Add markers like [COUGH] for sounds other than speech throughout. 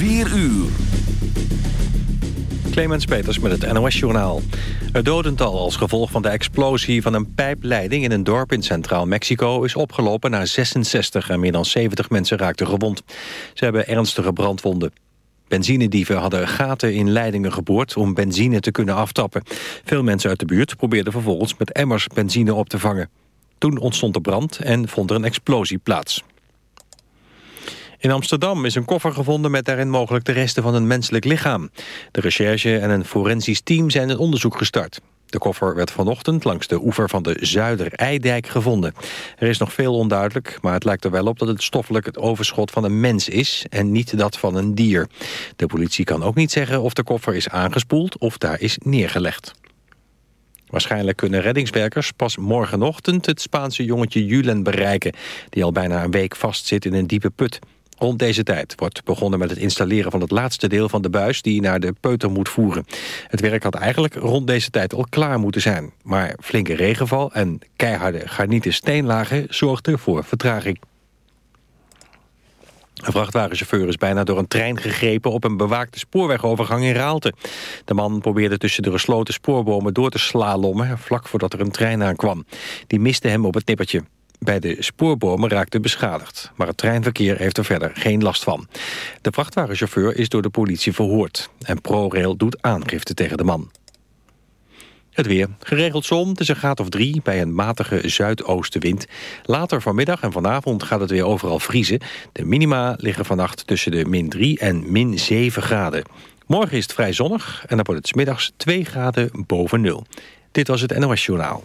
4 uur. Clemens Peters met het NOS-journaal. Het dodental als gevolg van de explosie van een pijpleiding... in een dorp in Centraal Mexico is opgelopen naar 66... en meer dan 70 mensen raakten gewond. Ze hebben ernstige brandwonden. Benzinedieven hadden gaten in leidingen geboord om benzine te kunnen aftappen. Veel mensen uit de buurt probeerden vervolgens met emmers benzine op te vangen. Toen ontstond de brand en vond er een explosie plaats. In Amsterdam is een koffer gevonden met daarin mogelijk de resten van een menselijk lichaam. De recherche en een forensisch team zijn een onderzoek gestart. De koffer werd vanochtend langs de oever van de Zuider-Eidijk gevonden. Er is nog veel onduidelijk, maar het lijkt er wel op dat het stoffelijk het overschot van een mens is en niet dat van een dier. De politie kan ook niet zeggen of de koffer is aangespoeld of daar is neergelegd. Waarschijnlijk kunnen reddingswerkers pas morgenochtend het Spaanse jongetje Julen bereiken... die al bijna een week vastzit in een diepe put. Rond deze tijd wordt begonnen met het installeren van het laatste deel van de buis die naar de peuter moet voeren. Het werk had eigenlijk rond deze tijd al klaar moeten zijn. Maar flinke regenval en keiharde garnieten steenlagen zorgden voor vertraging. Een vrachtwagenchauffeur is bijna door een trein gegrepen op een bewaakte spoorwegovergang in Raalte. De man probeerde tussen de gesloten spoorbomen door te slalommen vlak voordat er een trein aankwam. Die miste hem op het nippertje bij de spoorbomen raakte beschadigd. Maar het treinverkeer heeft er verder geen last van. De vrachtwagenchauffeur is door de politie verhoord. En ProRail doet aangifte tegen de man. Het weer. Geregeld zon, het is een graad of drie bij een matige zuidoostenwind. Later vanmiddag en vanavond gaat het weer overal vriezen. De minima liggen vannacht tussen de min 3 en min 7 graden. Morgen is het vrij zonnig en dan wordt het smiddags 2 graden boven nul. Dit was het NOS Journaal.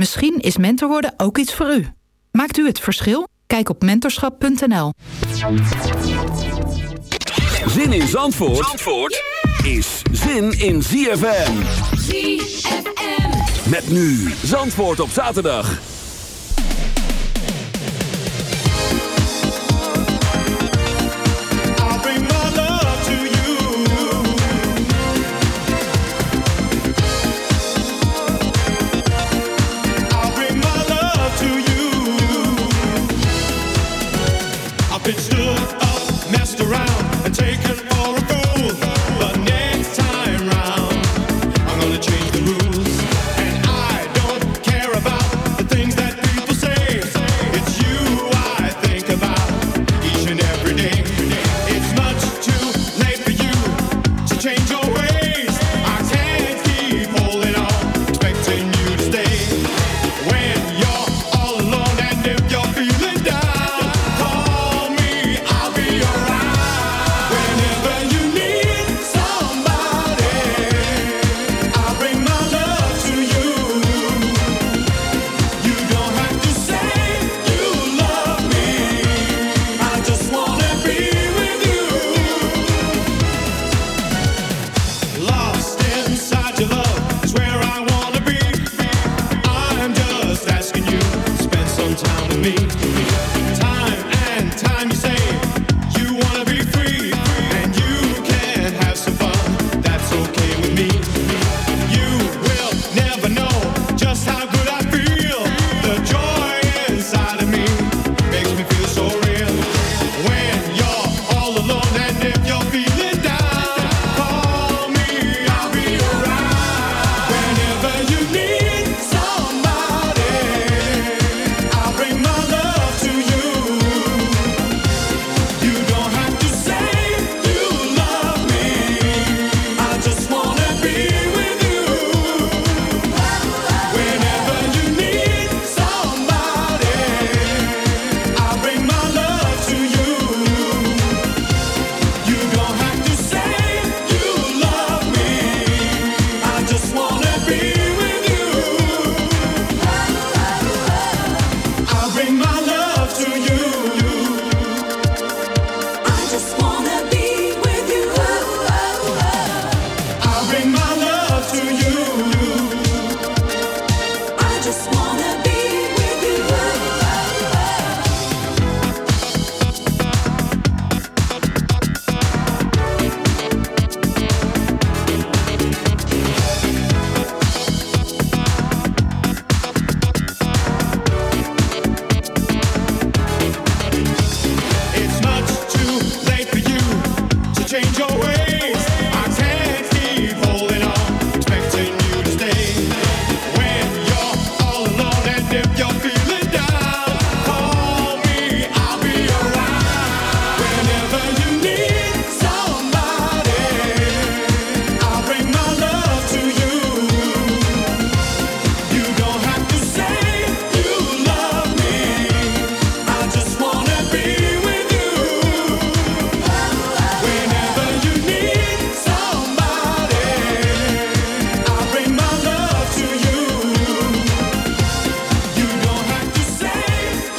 Misschien is mentor worden ook iets voor u. Maakt u het verschil? Kijk op mentorschap.nl. Zin in Zandvoort, Zandvoort is zin in ZFM. ZFM. Met nu Zandvoort op zaterdag.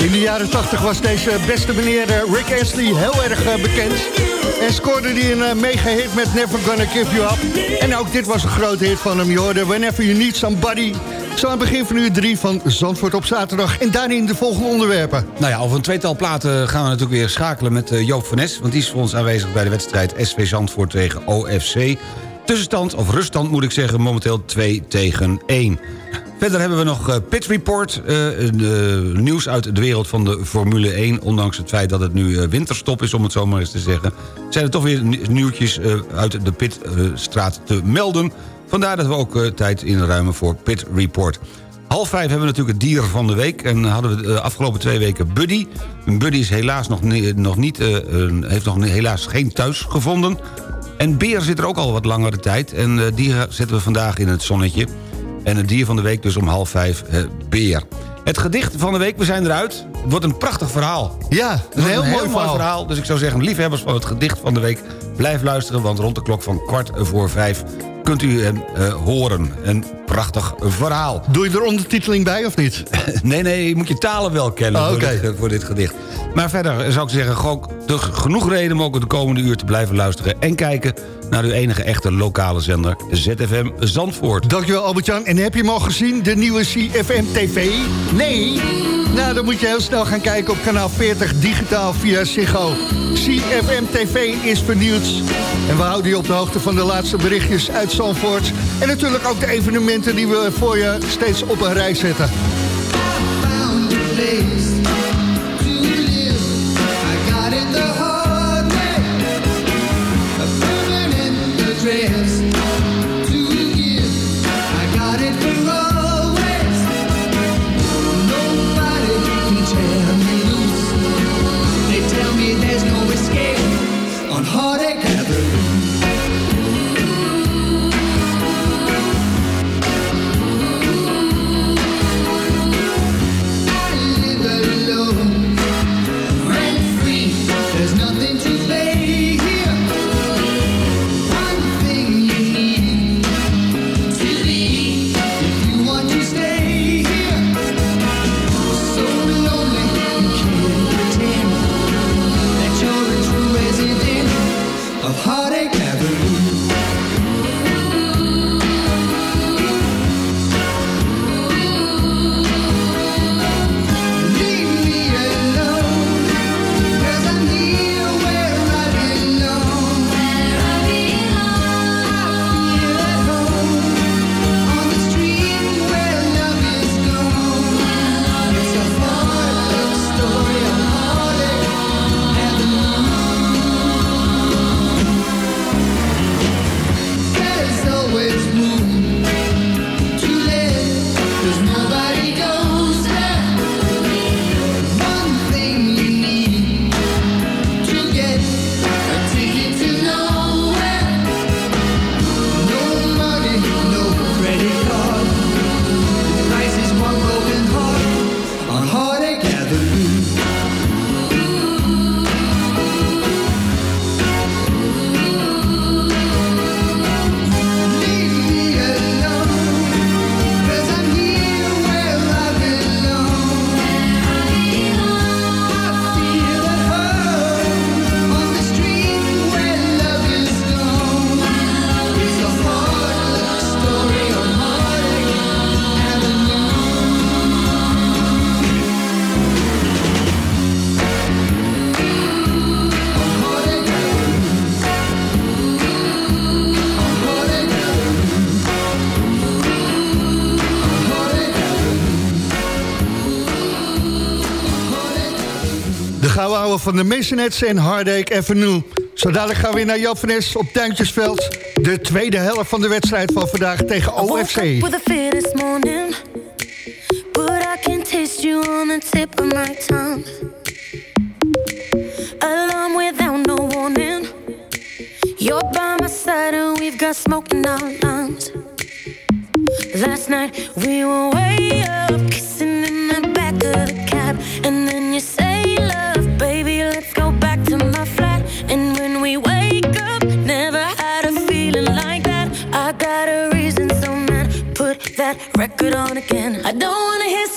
In de jaren 80 was deze beste meneer eh, Rick Astley heel erg eh, bekend. En scoorde hij een eh, mega hit met Never Gonna Give You Up. En ook dit was een grote hit van hem. Je hoorde Whenever You Need Somebody. Zo aan het begin van uur 3 van Zandvoort op zaterdag. En daarin de volgende onderwerpen. Nou ja, over een tweetal platen gaan we natuurlijk weer schakelen met Joop van Nes... want die is voor ons aanwezig bij de wedstrijd SV Zandvoort tegen OFC. Tussenstand, of ruststand moet ik zeggen, momenteel 2 tegen 1. Verder hebben we nog eh, Pit Report, eh, nieuws uit de wereld van de Formule 1... ondanks het feit dat het nu eh, winterstop is, om het zo maar eens te zeggen... zijn er toch weer ni- nieuwtjes uit de Pitstraat te melden... Vandaar dat we ook tijd inruimen voor Pit Report. Half vijf hebben we natuurlijk het dier van de week. En hadden we de afgelopen twee weken Buddy. Buddy is helaas nog, nog niet, heeft nog helaas geen thuis gevonden. En Beer zit er ook al wat langere tijd. En eh, die zetten we vandaag in het zonnetje. En het dier van de week dus om half vijf, eh, Beer. Het gedicht van de week, we zijn eruit. Het wordt een prachtig verhaal. Ja, een heel mooi verhaal. Dus ik zou zeggen, liefhebbers van het gedicht van de week... blijf luisteren, want rond de klok van kwart voor vijf... kunt u hem eh, horen. Een prachtig verhaal. Doe je er ondertiteling bij of niet? [LAUGHS] Nee, nee, je moet je talen wel kennen Oh, voor, dit, voor dit gedicht. Maar verder zou ik zeggen, gewoon te- genoeg reden om ook de komende uur te blijven luisteren... en kijken naar uw enige echte lokale zender, ZFM Zandvoort. Dankjewel Albert-Jan. En heb je hem al gezien, de nieuwe CFM TV? Nee? Nou, dan moet je heel snel gaan kijken op kanaal 40 digitaal via Ziggo. CFM TV is vernieuwd. En we houden je op de hoogte van de laatste berichtjes uit Zandvoort. En natuurlijk ook de evenementen die we voor je steeds op een rij zetten. Van de Masonets en Heartache Avenue. Zo dadelijk gaan we weer naar Joop van Nes op Tuintjesveld. De tweede helft van de wedstrijd van vandaag tegen OFC. with a fear this morning, but I can taste you on the tip of my tongue. Alarm without no warning. You're by my side and we've got smoke in our lungs. Last night we were way up, record on again. I don't wanna hear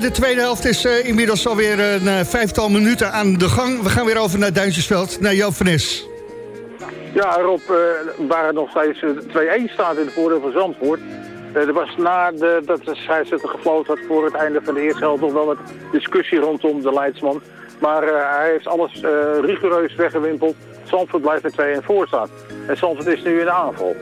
de tweede helft is eh, inmiddels alweer een eh, vijftal minuten aan de gang. We gaan weer over naar Duintjesveld, naar Joop van. Ja, Rob, eh, waar het nog steeds eh, 2-1 staat in de voordeel van Zandvoort. Er was na de, dat de scheidsrechter gefloten had voor het einde van de eerste helft nog wel wat discussie rondom de Leidsman. Maar hij heeft alles rigoureus weggewimpeld. Zandvoort blijft met 2-1 voor staan. En Zandvoort is nu in de aanval.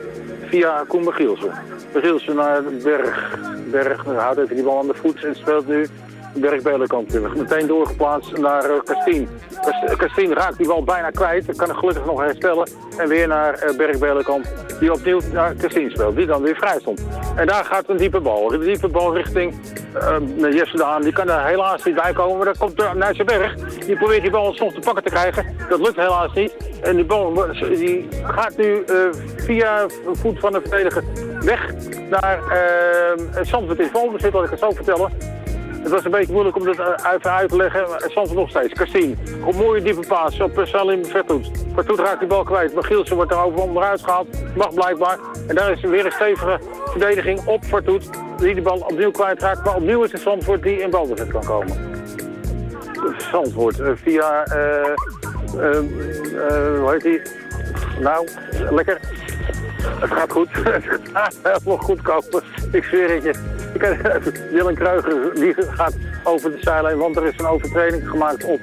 Via Koen Michielsen. Michielsen naar Berg. Berg houdt even die bal aan de voet en speelt nu Berg Belenkamp terug. Meteen doorgeplaatst naar Kastien. Kas- Kastien raakt die bal bijna kwijt. Kan er gelukkig nog herstellen. En weer naar Berg Belenkamp. Die opnieuw naar Kastien speelt. Die dan weer vrij stond. En daar gaat een diepe bal. Een diepe bal richting uh, Jesse Daan. Die kan er helaas niet bij komen. Maar dan komt naar zijn berg. Die probeert die bal soms te pakken te krijgen. Dat lukt helaas niet. En die bal die gaat nu uh, via voet van de verdediger weg naar uh, Zandvoort in balbezit, laat ik het zo vertellen. Het was een beetje moeilijk om dat even uit te leggen. Zandvoort nog steeds. Kastien. Op mooie diepe paas op Salim Vertoet. Vertoet raakt die bal kwijt. Maar Gielsen wordt er over onderuit gehaald. Mag blijkbaar. En daar is weer een stevige verdediging op Vertoet. Die de bal opnieuw kwijtraakt. Maar opnieuw is het Zandvoort die in balbezit kan komen. Zandvoort uh, via... Uh, uh, hoe heet die? Nou, lekker. Het gaat goed. Het [LAUGHS] gaat helemaal goed komen. Ik zweer het je. Dylan [LAUGHS] Kruiger die gaat over de zijlijn, want er is een overtreding gemaakt op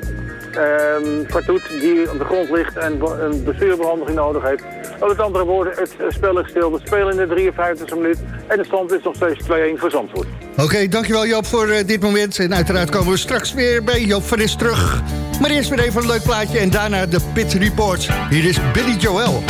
um, Fartoet die op de grond ligt en een bestuurbehandeling nodig heeft. Met andere woorden, het spel is stil. We spelen in de 53e minuut en de stand is nog steeds 2-1 voor Zandvoort. Oké, dankjewel Joop voor uh, dit moment. En uiteraard komen we straks weer bij Joop van Is terug. Maar eerst weer even een leuk plaatje en daarna de Pit Report. Hier is Billy Joel.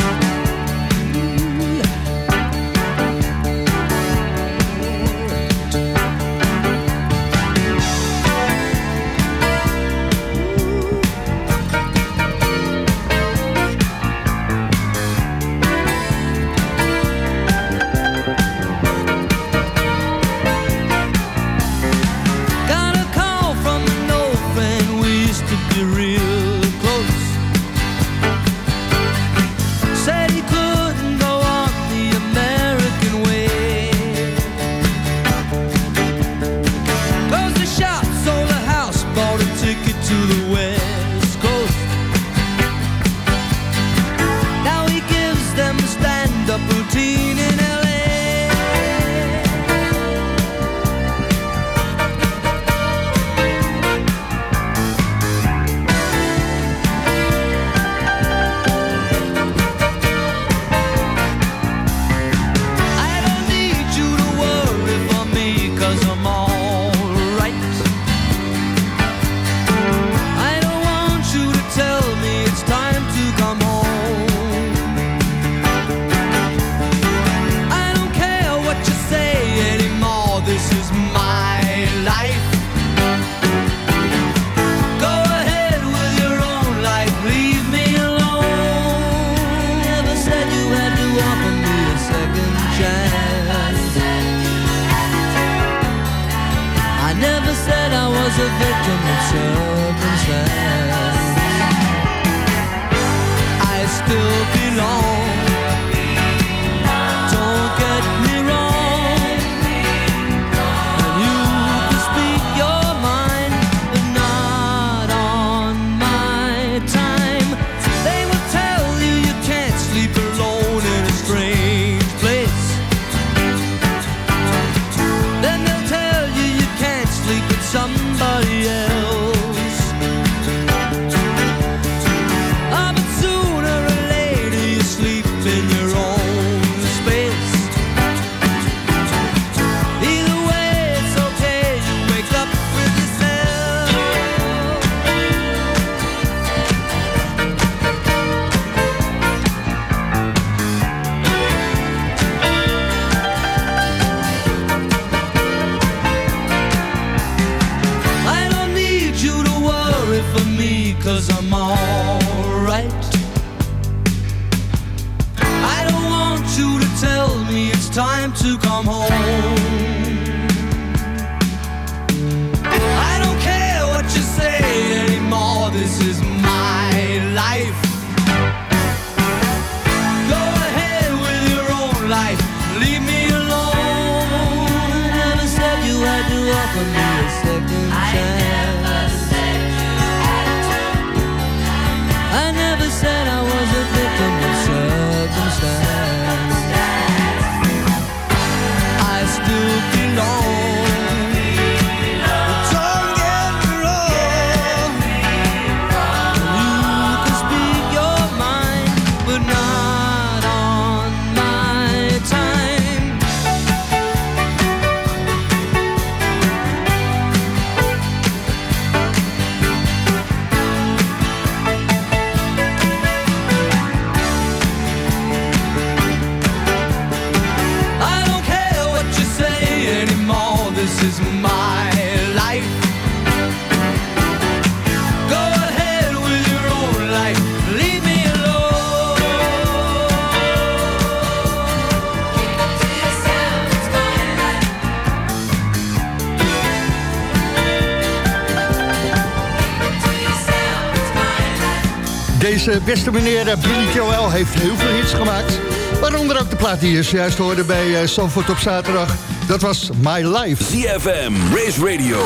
Beste meneer eh, Billy Joel heeft heel veel hits gemaakt. Waaronder ook de plaat die je zojuist hoorde bij Sanford op zaterdag. Dat was My Life. ZFM, Race Radio,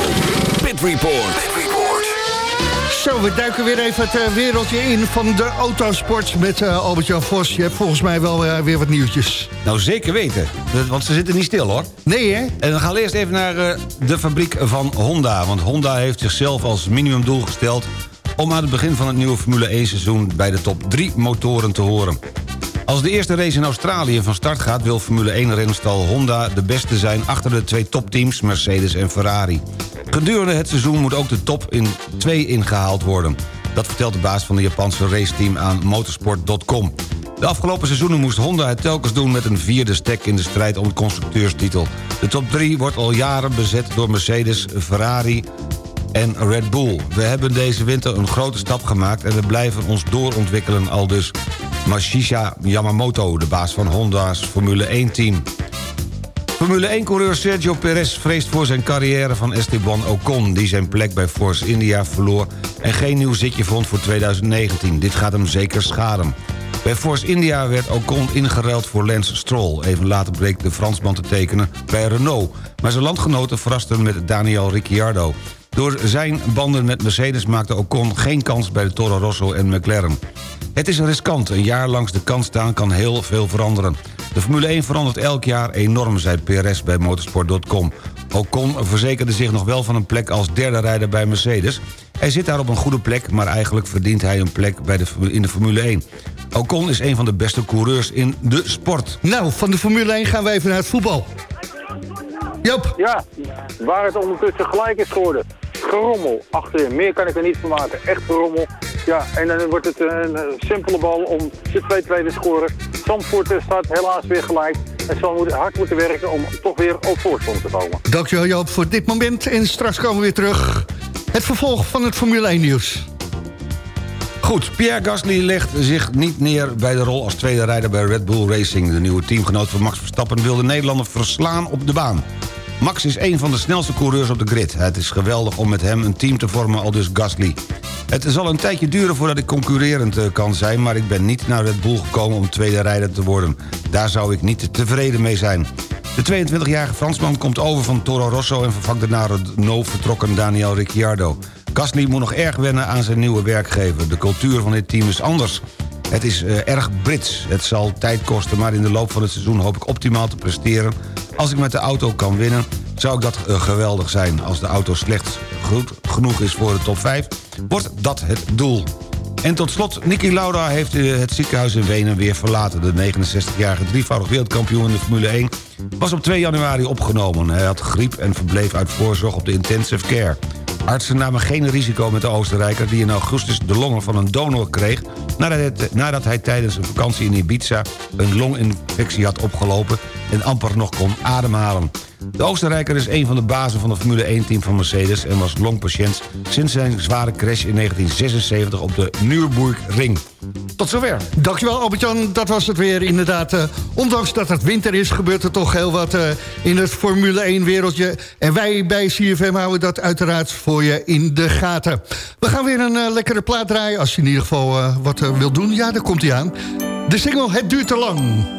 Pit Report. Zo, we duiken weer even het eh, wereldje in van de autosport met eh, Albert-Jan Vos. Je hebt volgens mij wel eh, weer wat nieuwtjes. Nou, zeker weten. Want ze zitten niet stil, hoor. Nee, hè? En dan gaan we eerst even naar eh, de fabriek van Honda. Want Honda heeft zichzelf als minimumdoel gesteld... om aan het begin van het nieuwe Formule 1-seizoen... bij de top 3 motoren te horen. Als de eerste race in Australië van start gaat... wil Formule 1-renstal Honda de beste zijn... achter de twee topteams Mercedes en Ferrari. Gedurende het seizoen moet ook de top in 2 ingehaald worden. Dat vertelt de baas van de Japanse raceteam aan motorsport.com. De afgelopen seizoenen moest Honda het telkens doen met een vierde stek in de strijd om de constructeurstitel. De top 3 wordt al jaren bezet door Mercedes, Ferrari en Red Bull. We hebben deze winter een grote stap gemaakt en we blijven ons doorontwikkelen al dus. Mashisha Yamamoto, de baas van Honda's Formule 1-team. Formule 1-coureur Sergio Perez vreest voor zijn carrière van Esteban Ocon... die zijn plek bij Force India verloor en geen nieuw zitje vond voor 2019. Dit gaat hem zeker schaden. Bij Force India werd Ocon ingeruild voor Lance Stroll. Even later bleek de Fransman te tekenen bij Renault. Maar zijn landgenoten verrasten met Daniel Ricciardo. Door zijn banden met Mercedes maakte Ocon geen kans bij de Toro Rosso en McLaren. Het is riskant. Een jaar langs de kant staan kan heel veel veranderen. De Formule 1 verandert elk jaar enorm, zei Perez bij motorsport.com. Ocon verzekerde zich nog wel van een plek als derde rijder bij Mercedes. Hij zit daar op een goede plek, maar eigenlijk verdient hij een plek bij de, in de Formule 1. Ocon is een van de beste coureurs in de sport. Nou, van de Formule 1 gaan we even naar het voetbal. Joop. Ja, waar het ondertussen gelijk is geworden. Gerommel achterin. Meer kan ik er niet van maken. Echt gerommel. Ja, en dan wordt het een simpele bal om de 2-2 te scoren. Zandvoort eh, staat helaas weer gelijk. En zal moeten- hard moeten werken om toch weer op voorsprong te komen. Dankjewel Joop voor dit moment. En straks komen we weer terug. Het vervolg van het Formule 1 nieuws. Goed, Pierre Gasly legt zich niet neer bij de rol als tweede rijder bij Red Bull Racing. De nieuwe teamgenoot van Max Verstappen wil de Nederlander verslaan op de baan. Max is een van de snelste coureurs op de grid. Het is geweldig om met hem een team te vormen, al dus Gasly. Het zal een tijdje duren voordat ik concurrerend eh, kan zijn... maar ik ben niet naar Red Bull gekomen om tweede rijder te worden. Daar zou ik niet tevreden mee zijn. De 22-jarige Fransman komt over van Toro Rosso... en vervangt de naar Renault vertrokken Daniel Ricciardo. Gasly moet nog erg wennen aan zijn nieuwe werkgever. De cultuur van dit team is anders. Het is eh, erg Brits. Het zal tijd kosten, maar in de loop van het seizoen hoop ik optimaal te presteren. Als ik met de auto kan winnen, zou ik dat eh, geweldig zijn. Als de auto slechts goed genoeg is voor de top 5, wordt dat het doel. En tot slot, Niki Lauda heeft eh, het ziekenhuis in Wenen weer verlaten. De 69-jarige drievoudig wereldkampioen in de Formule 1... was op 2 januari opgenomen. Hij had griep en verbleef uit voorzorg op de intensive care. Artsen namen geen risico met de Oostenrijker... die in augustus de longen van een donor kreeg... nadat nadat hij tijdens een vakantie in Ibiza... een longinfectie had opgelopen en amper nog kon ademhalen. De Oostenrijker is een van de bazen van het Formule 1-team van Mercedes... en was longpatiënt sinds zijn zware crash in 1976 op de Nürburgring. Tot zover. Dankjewel Albert-Jan, dat was het weer inderdaad. eh, ondanks dat het winter is, gebeurt er toch heel wat eh, in het Formule 1-wereldje. En wij bij CFM houden dat uiteraard voor je in de gaten. We gaan weer een eh, lekkere plaat draaien, als je in ieder geval wat wil doen. Ja, daar komt hij aan. De single Het duurt te lang.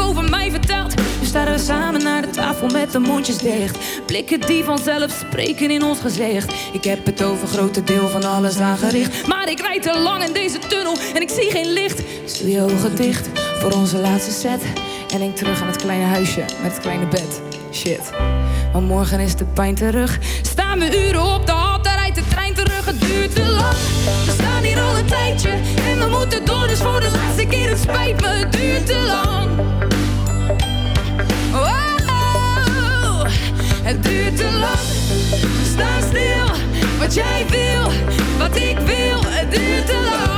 over mij verteld. We staan samen naar de tafel met de mondjes dicht. Blikken die vanzelf spreken in ons gezicht. Ik heb het over grote deel van alles aangericht. Maar ik rijd te lang in deze tunnel en ik zie geen licht. Doe je ogen dicht voor onze laatste set. En denk terug aan het kleine huisje met het kleine bed. Shit. Maar morgen is de pijn terug. Staan we uren op de hal, daar rijdt de trein terug. Het duurt te lang. We staan hier al een tijdje. En we moeten door, dus voor de laatste keer. Het spijt me, het duurt te lang. Oh, het duurt te lang. Sta stil, wat jij wil, wat ik wil. Het duurt te lang.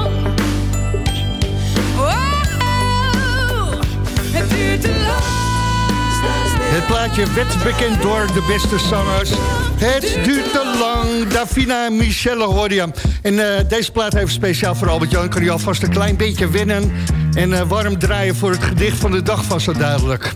Het plaatje werd bekend door de beste zangers. Het duurt te lang. Davina Michelle hoorde. En eh, deze plaat heeft speciaal voor Albert-Jan. Kan je alvast een klein beetje wennen. En eh, warm draaien voor het gedicht van de dag van zo dadelijk.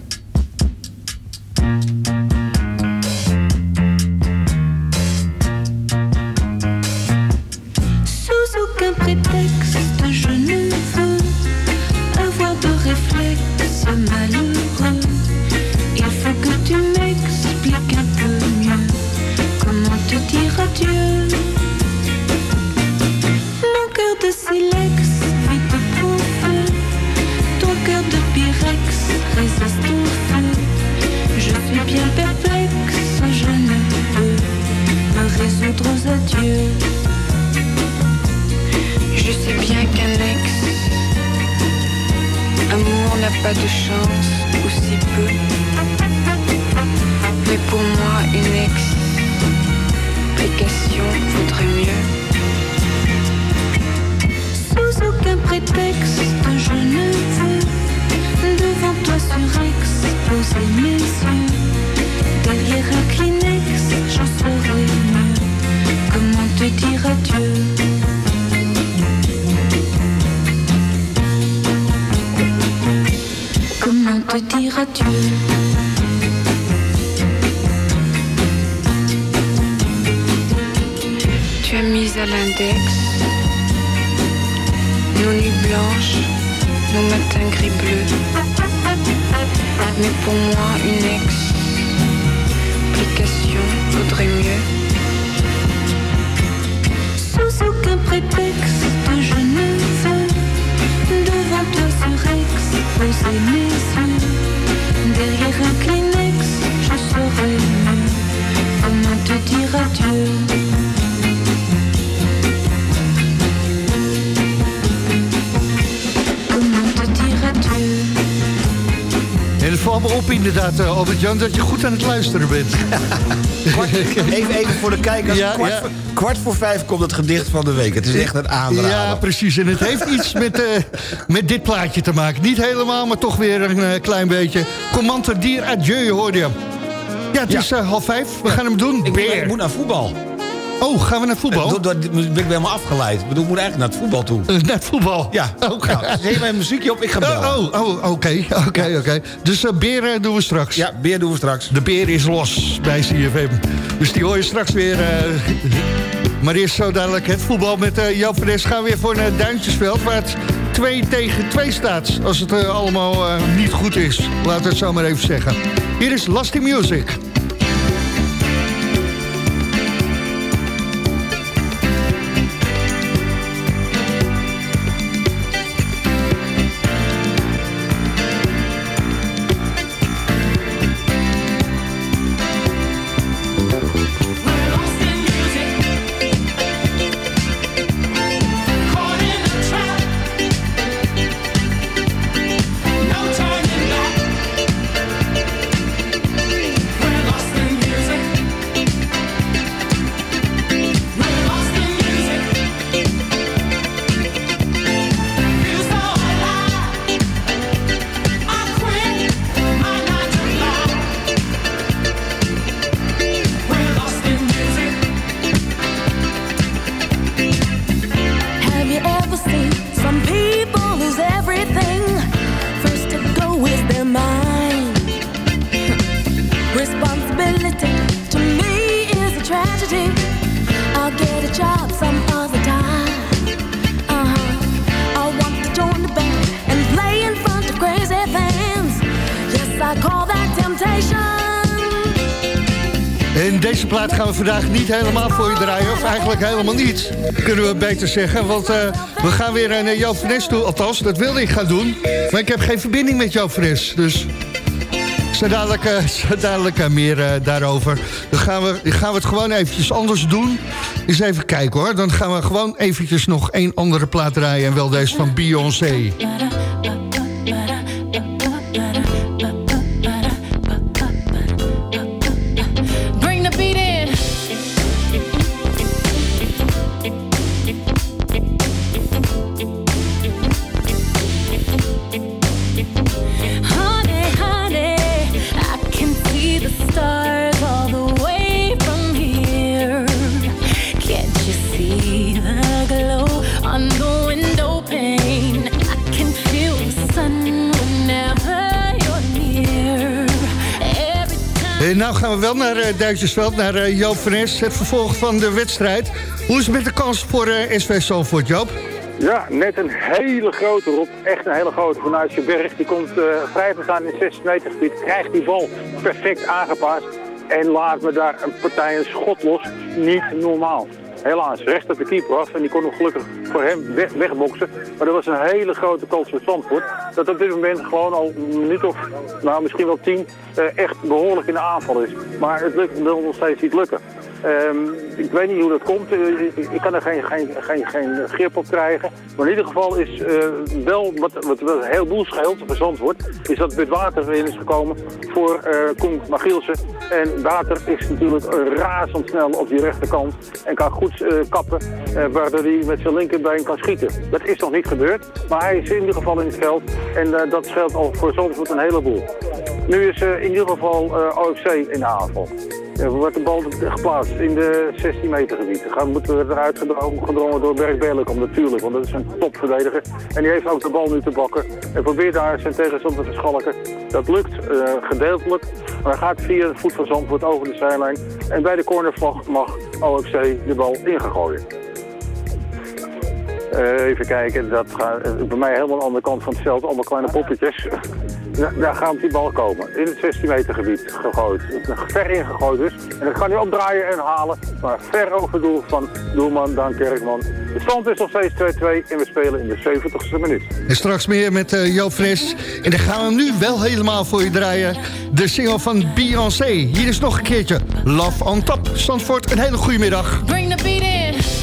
Albert-Jan, dat je goed aan het luisteren bent. [LAUGHS] Even, even voor de kijkers. Ja, kwart, ja. Voor, kwart voor vijf komt het gedicht van de week. Het is echt een aanrader. Ja, precies. En het heeft iets met, eh, met dit plaatje te maken. Niet helemaal, maar toch weer een eh, klein beetje. Commande dier adieu, hoorde je. Ja, het Ja. is eh, half vijf. We gaan hem doen. Ik, ik moet naar voetbal. Oh, gaan we naar voetbal? Door, door, ben ik helemaal afgeleid. Ik bedoel, ik moet eigenlijk naar het voetbal toe. Eh, naar het voetbal? Ja. [LAUGHS] Oké. Nou, zet mijn muziekje op, ik ga bellen. Oh, oh, oh, oké, oké, oké. Dus eh, beer eh, doen we straks. Ja, beer doen we straks. De beer is los bij CFM. Dus die hoor je straks weer. eh, maar eerst zo dadelijk het voetbal met eh Joop van. Gaan we weer voor een Duintjesveld, waar het 2 tegen 2 staat. Als het eh, allemaal eh, niet goed is. Laat het zo maar even zeggen. Hier is Lasty Music. Vandaag niet helemaal voor je draaien. Of eigenlijk helemaal niet, kunnen we beter zeggen. Want eh, we gaan weer naar Joop van Nes toe. Althans, dat wilde ik gaan doen. Maar ik heb geen verbinding met Joop van Nes. Dus zo dadelijk, eh, [LAUGHS] dadelijk eh, meer eh, daarover. Dan gaan we, gaan we het gewoon eventjes anders doen. Eens even kijken hoor. Dan gaan we gewoon eventjes nog één andere plaat draaien. En wel deze van Beyoncé. Nou gaan we wel naar uh, Duitsersveld, naar eh, Joop van. Het vervolg van de wedstrijd. Hoe is het met de kans voor eh, SV Zalvoort, Joop? Ja, net een hele grote Rob. Echt een hele grote vanuit je berg. Die komt eh, vrij staan in 16 meter gebied. Krijgt die bal perfect aangepast. En laat me daar een partij een schot los. Niet normaal. Helaas, recht op de keeper af. En die kon nog gelukkig voor hem weg, wegboksen. Maar dat was een hele grote kans voor Zandvoort. Dat op dit moment gewoon al een minuut of, nou misschien wel tien, eh, echt behoorlijk in de aanval is. Maar het lukt, wil nog steeds niet lukken. Ehm, ik weet niet hoe dat komt. Eh, ik, kan er geen, geen, geen, geen grip op krijgen. Maar in ieder geval is eh, wel wat, wat, wat een heleboel scheelt voor Zandvoort... is dat het water erin is gekomen voor eh Koen Magielsen. En water is natuurlijk razendsnel op die rechterkant. En kan goed kappen, waardoor hij met zijn linkerbeen kan schieten. Dat is nog niet gebeurd, maar hij is in ieder geval in het veld. En dat scheelt al voor Zandvoort een heleboel. Nu is in ieder geval OFC in de aanval. Wordt de bal geplaatst in de 16 meter gebied. Dan moet er eruit gedrongen, door Berg Berlekom natuurlijk, want dat is een topverdediger. En die heeft ook de bal nu te bakken en probeert daar zijn tegenstander te verschalken. Dat lukt eh, gedeeltelijk, maar hij gaat via de voet van Zandvoort over de zijlijn. En bij de cornervlag mag OFC de bal ingegooien. Eh, even kijken, dat gaat eh, bij mij helemaal aan de andere kant van het veld, allemaal kleine poppetjes. Da- daar gaat die bal komen, in het 16 meter gebied gegooid. Ver ingegooid dus. En dat kan hij opdraaien en halen, maar ver over doel van doelman Daan Kerkman. De stand is nog steeds 2-2 en we spelen in de 70ste minuut. En straks meer met Joop Fres. En dan gaan we hem nu wel helemaal voor je draaien. De single van Beyoncé. Hier is nog een keertje. Love on Top. Zandvoort, een hele goede middag. Bring the beat in.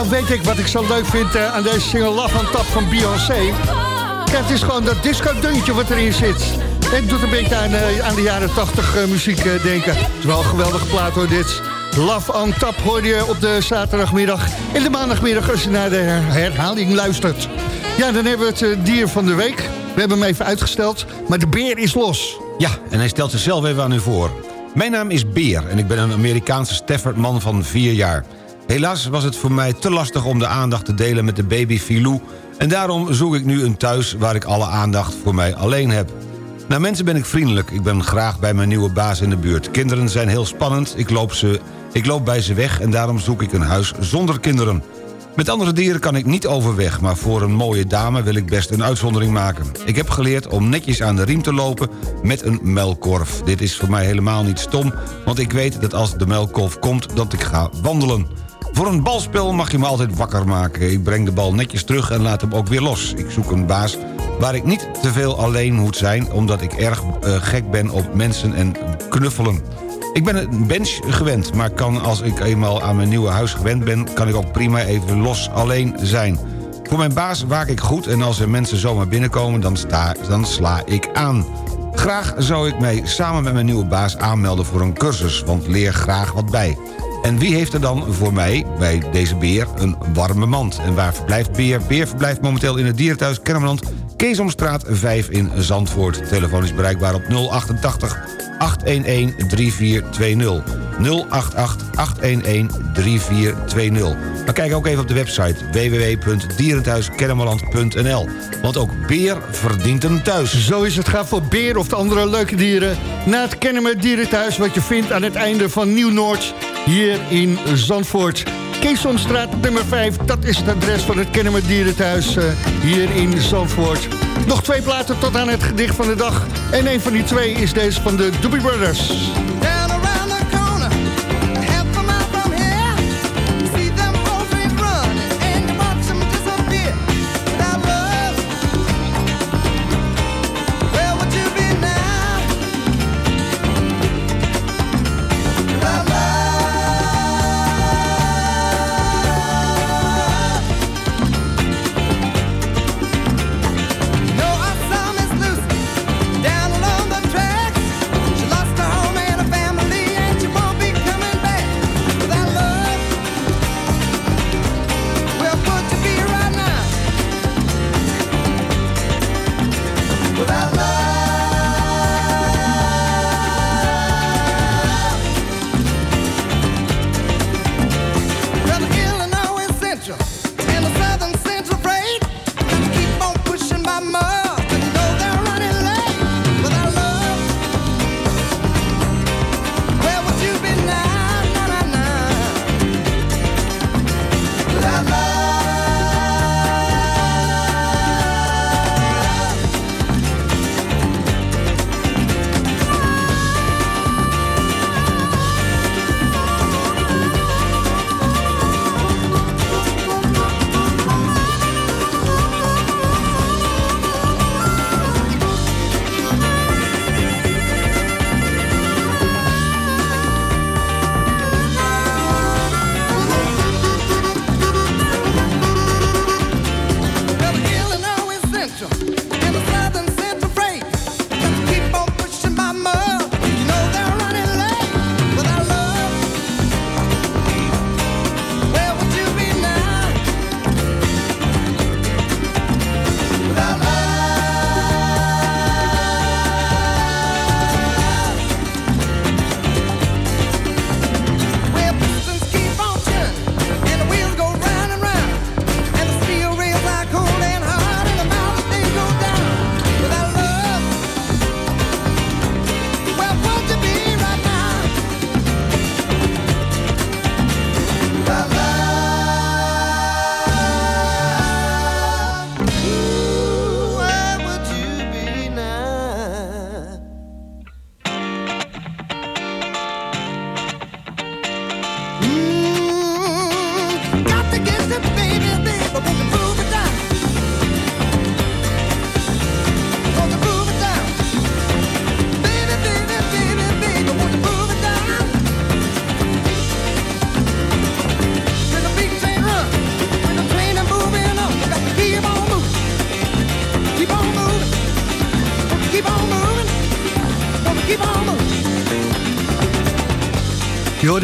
Nou weet ik wat ik zo leuk vind eh, aan deze single Love on Top van Beyoncé. Kijk, het is gewoon dat disco-deuntje wat erin zit. Het doet een beetje aan, eh, aan de jaren 80 eh, muziek denken. Het is wel een geweldige plaat hoor, dit. Love on Top hoor je op de zaterdagmiddag. En de maandagmiddag als je naar de her- herhaling luistert. Ja, dan hebben we het dier van de week. We hebben hem even uitgesteld, maar de beer is los. Ja, en hij stelt zichzelf even aan u voor. Mijn naam is Beer en ik ben een Amerikaanse Staffordman van 4 jaar. Helaas was het voor mij te lastig om de aandacht te delen met de baby Filou... en daarom zoek ik nu een thuis waar ik alle aandacht voor mij alleen heb. Naar mensen ben ik vriendelijk. Ik ben graag bij mijn nieuwe baas in de buurt. Kinderen zijn heel spannend. Ik loop, ze, ik loop bij ze weg en daarom zoek ik een huis zonder kinderen. Met andere dieren kan ik niet overweg... maar voor een mooie dame wil ik best een uitzondering maken. Ik heb geleerd om netjes aan de riem te lopen met een melkkorf. Dit is voor mij helemaal niet stom... want ik weet dat als de melkkorf komt dat ik ga wandelen. Voor een balspel mag je me altijd wakker maken. Ik breng de bal netjes terug en laat hem ook weer los. Ik zoek een baas waar ik niet te veel alleen moet zijn... omdat ik erg eh, gek ben op mensen en knuffelen. Ik ben een bench gewend, maar kan als ik eenmaal aan mijn nieuwe huis gewend ben... kan ik ook prima even los alleen zijn. Voor mijn baas waak ik goed en als er mensen zomaar binnenkomen... dan, dan sla ik aan. Graag zou ik mij samen met mijn nieuwe baas aanmelden voor een cursus... want leer graag wat bij. En wie heeft er dan voor mij, bij deze beer, een warme mand? En waar verblijft Beer? Beer verblijft momenteel in het dierenthuis Kennemerland... Keesomstraat 5 in Zandvoort. Telefoon is bereikbaar op 088 811 3420. 088 811 3420. Maar kijk ook even op de website www.dierenthuiskennemerland.nl. Want ook Beer verdient een thuis. Zo is het. Ga voor beer of de andere leuke dieren... naar het Kennemer Dierenthuis... wat je vindt aan het einde van Nieuw-Noord... hier in Zandvoort. Keesomstraat nummer 5, dat is het adres van het Kennemer Dierenthuis... eh, hier in Zandvoort. Nog twee platen tot aan het gedicht van de dag. En een van die twee is deze van de Doobie Brothers.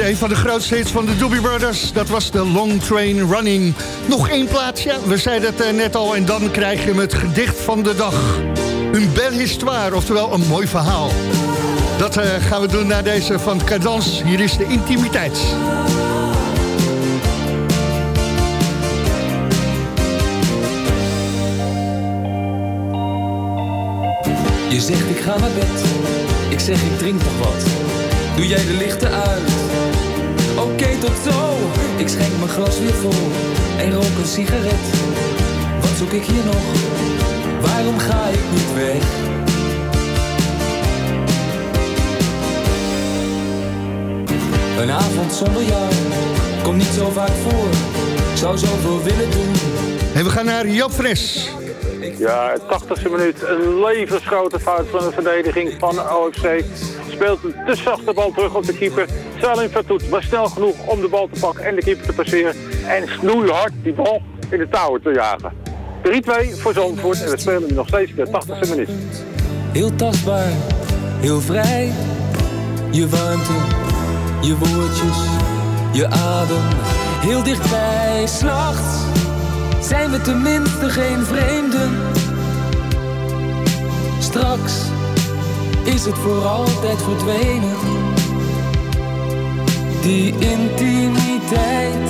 Een van de grootste hits van de Doobie Brothers. Dat was de Long Train Running. Nog één plaats, ja, we zeiden het eh, net al. En dan krijg je het gedicht van de dag. Een belle histoire, oftewel een mooi verhaal. Dat eh, gaan we doen na deze van Cadans. Hier is de intimiteit. Je zegt ik ga naar bed, ik zeg ik drink nog wat. Doe jij de lichten uit? Tot zo. Ik schenk mijn glas weer vol en rook een sigaret. Wat zoek ik hier nog? Waarom ga ik niet weg? Een avond zonder jou komt niet zo vaak voor. Ik zou zoveel willen doen. En we gaan naar Joop Fres. Ja, 80e minuut. Een levensgrote fout van de verdediging van OFC. Speelt een te zachte bal terug op de keeper. Salim Fatout was snel genoeg om de bal te pakken en de keeper te passeren. En snoeihard die bal in de touwen te jagen. 3-2 voor Zandvoort en we spelen nog steeds de 80e minuut. Heel tastbaar, heel vrij. Je warmte, je woordjes, je adem. Heel dichtbij, s'nachts zijn we tenminste geen vreemden. Straks is het voor altijd verdwenen. Die intimiteit,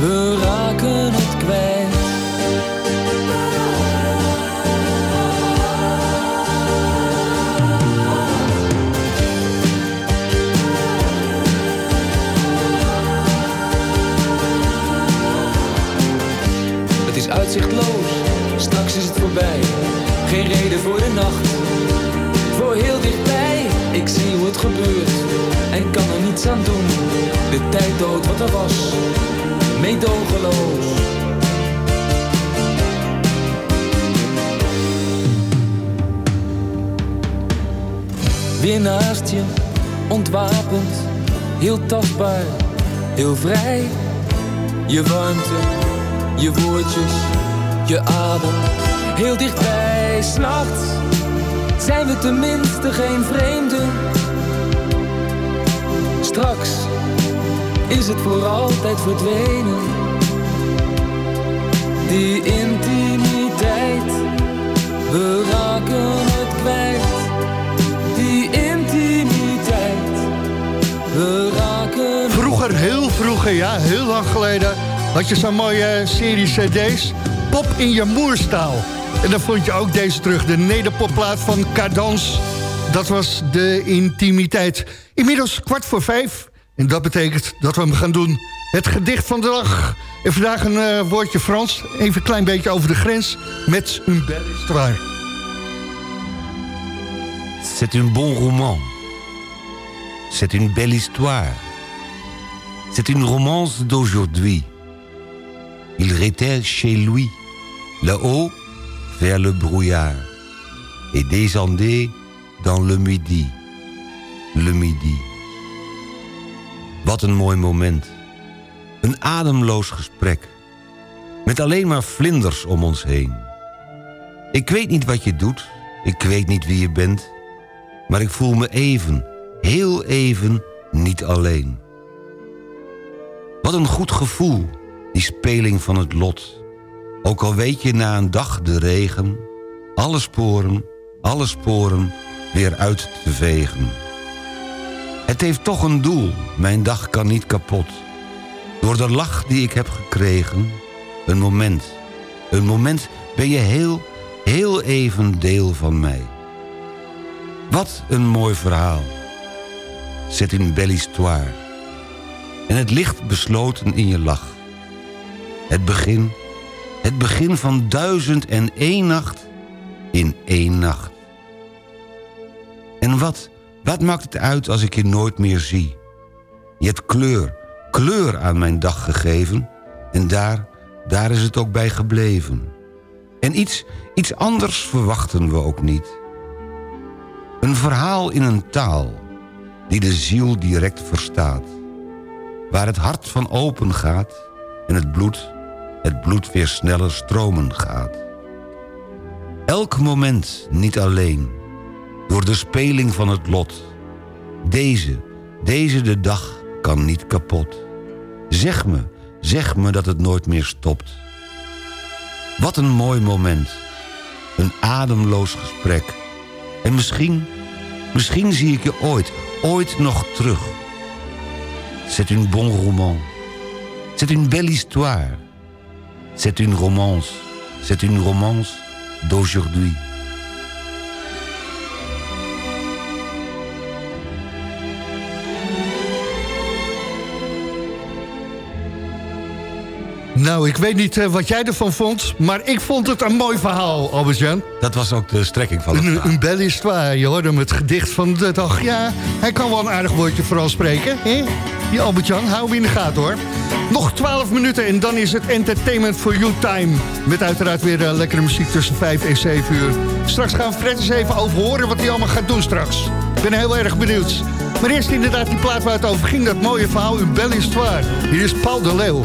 we raken het kwijt. Het is uitzichtloos, straks is het voorbij. Geen reden voor de nacht, voor heel dichtbij. Ik zie hoe het gebeurt aan doen. De tijd dood wat er was, meedogenloos. Weer naast je, ontwapend, heel tastbaar, heel vrij. Je warmte, je woordjes, je adem, heel dichtbij, s'nachts zijn we tenminste geen vreemden. Straks is het voor altijd verdwenen. Die intimiteit, we raken het kwijt. Die intimiteit, we raken Vroeger, heel vroeger, ja, heel lang geleden... had je zo'n mooie serie cd's. Pop in je moerstaal. En dan vond je ook deze terug, de nederpopplaat van Cadans. Dat was de intimiteit. Inmiddels kwart voor vijf. En dat betekent dat we hem gaan doen. Het gedicht van de dag. En vandaag een eh, woordje Frans. Even een klein beetje over de grens. Met een belle histoire. C'est un bon roman. C'est une belle histoire. C'est une romance d'aujourd'hui. Il était chez lui, là-haut, vers le brouillard, et descendait dans le midi. Le midi. Wat een mooi moment. Een ademloos gesprek. Met alleen maar vlinders om ons heen. Ik weet niet wat je doet. Ik weet niet wie je bent. Maar ik voel me even, heel even, niet alleen. Wat een goed gevoel, die speling van het lot. Ook al weet je na een dag de regen... alle sporen, alle sporen weer uit te vegen. Het heeft toch een doel, mijn dag kan niet kapot. Door de lach die ik heb gekregen, een moment. Een moment ben je heel, heel even deel van mij. Wat een mooi verhaal. C'est une belle histoire. En het ligt besloten in je lach. Het begin, het begin van duizend en één nacht in één nacht. En wat, wat maakt het uit als ik je nooit meer zie? Je hebt kleur, kleur aan mijn dag gegeven... en daar, daar is het ook bij gebleven. En iets, iets anders verwachten we ook niet. Een verhaal in een taal die de ziel direct verstaat. Waar het hart van open gaat en het bloed, het bloed weer sneller stromen gaat. Elk moment niet alleen, door de speling van het lot. Deze, deze de dag kan niet kapot. Zeg me, zeg me dat het nooit meer stopt. Wat een mooi moment. Een ademloos gesprek. En misschien, Misschien zie ik je ooit, ooit nog terug. C'est une bon roman. C'est une belle histoire. C'est une romance. C'est une romance d'aujourd'hui. Nou, ik weet niet eh, wat jij ervan vond, maar ik vond het een mooi verhaal, Albert-Jan. Dat was ook de strekking van het Een, verhaal. een belle histoire, je hoorde hem het gedicht van de dag. Ja, hij kan wel een aardig woordje vooral spreken. Hè? Die Albert-Jan, hou hem in de gaten hoor. Nog 12 minuten en dan is het Entertainment for You time. Met uiteraard weer eh, lekkere muziek tussen 5 en 7 uur. Straks gaan we Fred eens even over horen wat hij allemaal gaat doen straks. Ik ben heel erg benieuwd. Maar eerst inderdaad die plaat waar het over ging, dat mooie verhaal, een belle histoire. Hier is Paul de Leeuw.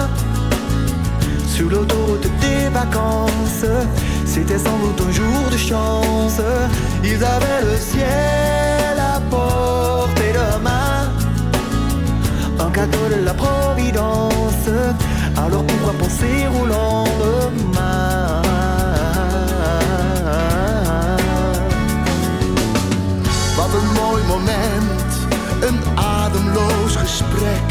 sur l'autoroute des vacances. C'était sans doute un jour de chance. Ils avaient le ciel à portée de main. Un cadeau de la Providence. Alors pourquoi penser au lendemain? Wat een mooi moment, een ademloos gesprek.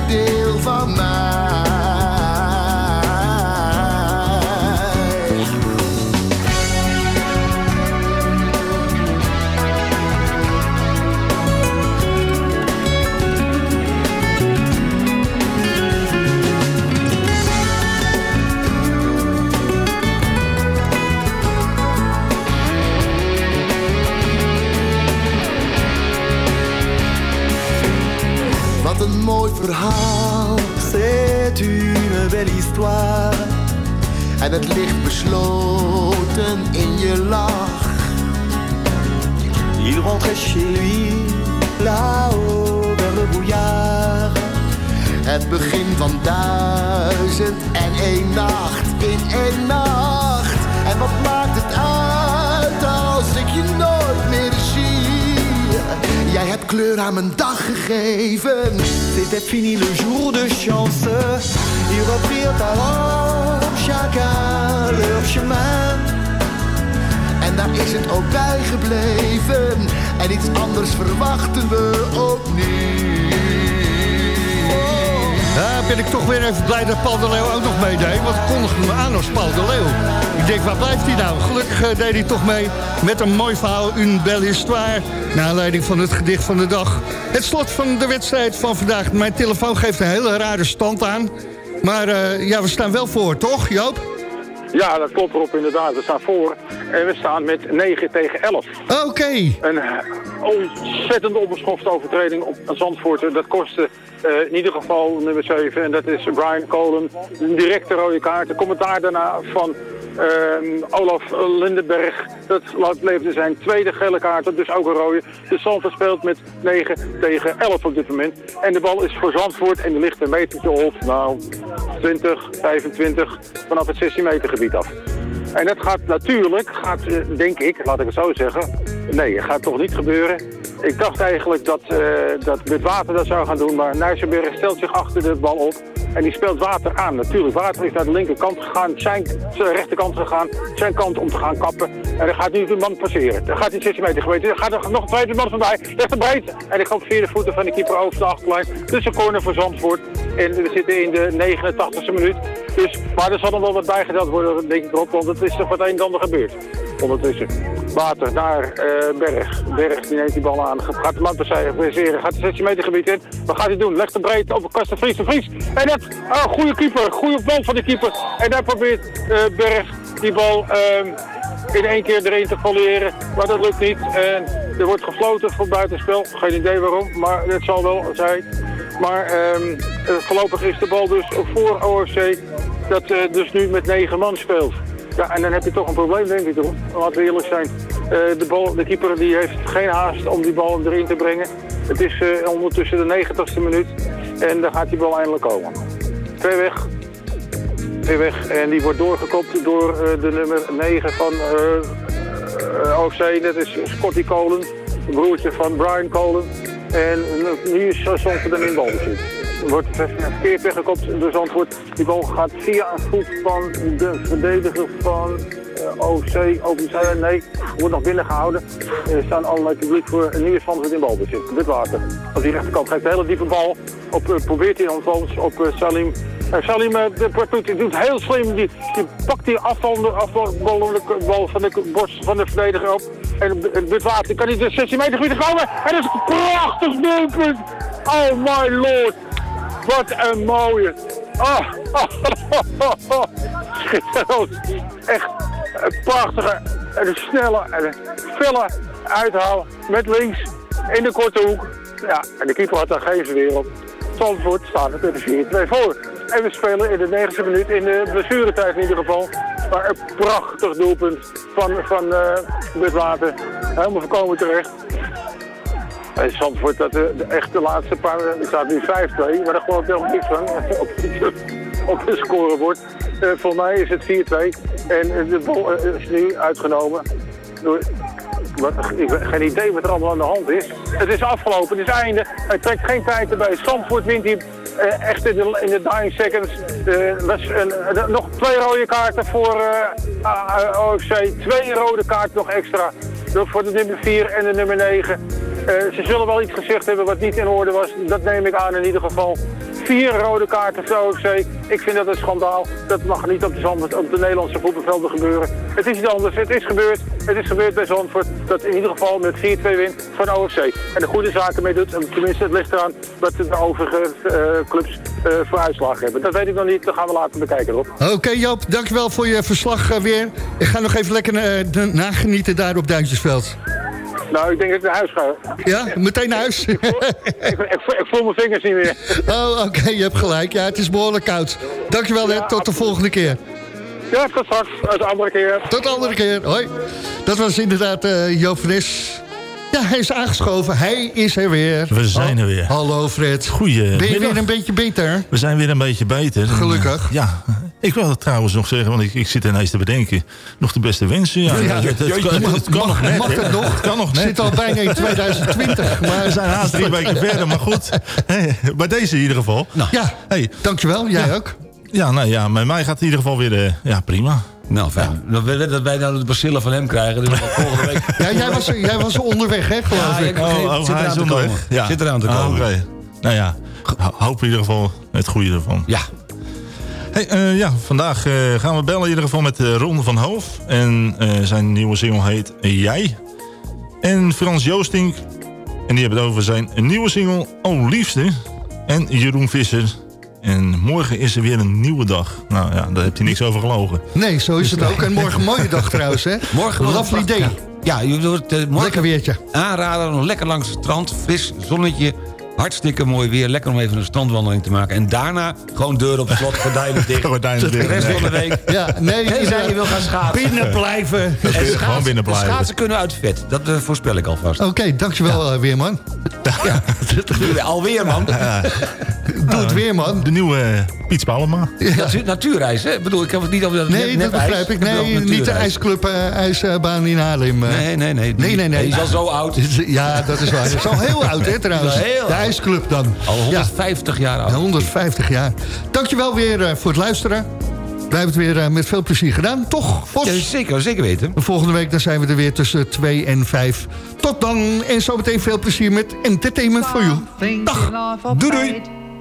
fini le jour de chance. Ils reprirent alors chacun leur chemin. En daar is het ook bij gebleven. En iets anders verwachten we ook niet. Ja, ben ik toch weer even blij dat Paul de Leeuw ook nog meedeed. Want kondigde me aan als Paul de Leeuw. Ik denk, waar blijft hij nou? Gelukkig eh, deed hij toch mee met een mooi verhaal, une belle histoire. Naar aanleiding van het gedicht van de dag. Het slot van de wedstrijd van vandaag. Mijn telefoon geeft een hele rare stand aan. Maar eh, ja, we staan wel voor, toch Joop? Ja, dat klopt erop inderdaad. We staan voor en we staan met 9 tegen 11. Oké. Een eh, ontzettend onbeschofte overtreding op Zandvoort. Dat kostte eh, in ieder geval nummer 7. En dat is Brian Colin. Een directe rode kaart. De commentaar daarna van Olaf Lindenberg. Dat leverde zijn tweede gele kaart. op, Dus ook een rode. De Zandvoort speelt met 9 tegen 11 op dit moment. En de bal is voor Zandvoort. En die ligt een metertje op. Nou, 20, 25 vanaf het 16 meter gebied af. En dat gaat natuurlijk, gaat, eh, denk ik, laat ik het zo zeggen. Nee, gaat toch niet gebeuren. Ik dacht eigenlijk dat, eh dat Water dat zou gaan doen, maar Nijsselberg stelt zich achter de bal op. En die speelt Water aan. Natuurlijk, Water is naar de linkerkant gegaan, zijn, zijn rechterkant gegaan, zijn kant om te gaan kappen. En dan gaat nu de man passeren. Dan gaat hij 16 meter geweten. Dan gaat er nog een tweede man voorbij. Legt een breed. En die gaat vier de voeten van de keeper over de achterlijn. Dus een corner voor Zandvoort. En we zitten in de 89e minuut. Dus, maar er zal nog wel wat bijgeteld worden, denk ik, Rob, want het is toch wat een en ander gebeurd. Ondertussen. Water naar eh, Berg. Berg die neemt die bal aan. Gaat de mat passeren. Gaat het 16 meter gebied in. Wat gaat hij doen? Legt de breed op Kasten Vries de Vries. En dat, oh, goede keeper. Goede bal van de keeper. En daar probeert eh, Berg die bal ehm, in één keer erin te foliëren. Maar dat lukt niet. En er wordt gefloten voor buitenspel. Geen idee waarom, maar het zal wel zijn. Maar ehm, eh, voorlopig is de bal dus voor OFC dat eh, dus nu met negen man speelt. Ja, en dan heb je toch een probleem, denk ik? Laten we eerlijk zijn. De, bal, de keeper die heeft geen haast om die bal erin te brengen. Het is ondertussen de 90ste minuut. En dan gaat die bal eindelijk komen. Twee weg. Weg. En die wordt doorgekopt door eh, de nummer 9 van eh, eh, OFC. Dat is Scotty Colen. Het broertje van Brian Colen. En nu is Zandvoort dan in balbezit. Er wordt verkeerd weggekopt door Zandvoort. Die bal gaat via een voet van de verdediger van OC. Open nee, wordt nog binnengehouden. Er staan allerlei publiek voor. En nu is Zandvoort in balbezit. Dit water. Als die rechterkant geeft een hele diepe bal. Op, probeert hij dan volgens op Salim. Salim de doet, heel slim. Die, die pakt die afvallende afbal bal van de borst van de verdediger op. En dit water kan hij de 16 meter komen. En dat is een prachtig doelpunt. Oh my lord. Wat een mooie. [LAUGHS] Ah, schitterend. Echt een prachtige, en een snelle en een felle uithaal met links in de korte hoek. Ja, en de keeper had daar geen verweer op. Zandvoort staat het met de 4-2 voor. En we spelen in de 90 minuut, in de blessuretijd in ieder geval. Maar een prachtig doelpunt van, van uh, Water. Helemaal voorkomen terecht. En Zandvoort, dat de, de, de laatste paar, er staat nu 5-2, maar daar geloof ik helemaal niks van op, op het scorebord. Voor mij is het 4-2 en de bal is nu uitgenomen door... Wat, ik heb geen idee wat er allemaal aan de hand is. Het is afgelopen, het is einde. Hij trekt geen tijd erbij. Zandvoort wint hier uh, echt in de, in de dying seconds. Uh, was een, uh, nog twee rode kaarten voor OFC. Twee rode kaarten nog extra. Voor de nummer 4 en de nummer 9. ze zullen wel iets gezegd hebben wat niet in orde was. Dat neem ik aan in ieder geval. Vier rode kaarten voor OFC. Ik vind dat een schandaal. Dat mag niet op de, op de Nederlandse voetbalvelden gebeuren. Het is iets anders. Het is gebeurd. Het is gebeurd bij Zandvoort. Dat in ieder geval met 4-2 wint van OFC. En de goede zaken mee doet. En tenminste, het ligt eraan wat de overige uh, clubs uh, voor uitslag hebben. Dat weet ik nog niet. Dat gaan we later bekijken, Rob. Oké okay, Joop, dankjewel voor je verslag uh, weer. Ik ga nog even lekker nagenieten daar op Duintjesveld. Nou, ik denk dat ik naar huis ga. Ja, meteen naar huis? ik, voel, ik, ik, ik, voel mijn vingers niet meer. Oh, oké, okay, je hebt gelijk. Ja, het is behoorlijk koud. Dankjewel, ja, hè. Tot de volgende keer. Ja, tot straks. Tot de andere keer. Tot de andere keer. Hoi. Dat was inderdaad uh, Joop Fris. Ja, hij is aangeschoven. Hij is er weer. We zijn er weer. Hallo Fred. Goeie. Ben je weer een beetje beter? We zijn weer een beetje beter. Gelukkig. En, ja. Ik wil het trouwens nog zeggen, want ik, ik zit ineens te bedenken. Nog de beste wensen. Ja, ja, het, het, het, kan, mag, het kan nog net. Mag het nog? Het kan nog net. zit al bijna in 2020. [LAUGHS] Maar we zijn haast drie weken verder, maar goed. Hey, bij deze in ieder geval. Nou, ja, hey. dankjewel. Jij ja. ook. Ja, nou ja, bij mij gaat het in ieder geval weer uh, ja, prima. Nou, fijn. Ja. Dat, dat wij nou de bacillen van hem krijgen. Dus volgende week... [LAUGHS] ja, jij was, jij was onderweg, hè, geloof ja, ik. Oh, oh, zit, eraan te komen. Ja. zit eraan te komen. Ah, okay. Nou ja, hoop in ieder geval het goede ervan. Ja. Hey, uh, ja, vandaag uh, gaan we bellen in ieder geval met uh, Ron van Hoof. En zijn nieuwe single heet Jij. En Frans Joostink. En die hebben het over zijn nieuwe single Oh Liefste. En Jeroen Visser. En morgen is er weer een nieuwe dag. Nou ja, daar heeft hij niks over gelogen. Nee, zo is het ook. En morgen een mooie dag trouwens, hè? [LAUGHS] Morgen een lovely day. Ja, je wordt uh, morgen lekker weertje. Aanraden, nog lekker langs het strand. Fris zonnetje. Hartstikke mooi weer. Lekker om even een strandwandeling te maken. En daarna gewoon deur op slot, gordijnen [LAUGHS] dicht. gordijnen dicht. De rest van de week. Ja, nee, Tenzij je wil gaan schaatsen. Binnen blijven. En [LAUGHS] schaatsen, gewoon binnen blijven. Schaatsen kunnen uit vet. Dat uh, voorspel ik alvast. Oké, okay, dankjewel ja. uh, Weerman. Ja. [LAUGHS] Alweer, man. Doe het weer, man. De nieuwe uh, Piet Spallema. Ja. natuurreis, hè? Ik bedoel, ik heb het niet over dat Nee, net, dat begrijp ik. Nee, niet de ijsclub uh, ijsbaan in Haarlem. Nee, nee, nee. Nee, nee, nee. Die is al zo oud. Ja, dat is waar. Dat is al heel oud, hè, trouwens. Heel de ijsclub dan. Al 150 ja. jaar oud. 150 jaar. Dankjewel weer uh, voor het luisteren. Wij hebben het weer met veel plezier gedaan, toch? Ja, zeker, zeker weten. Volgende week dan zijn we er weer tussen 2 en 5. Tot dan en zometeen veel plezier met Entertainment for You. Dag, doei doei.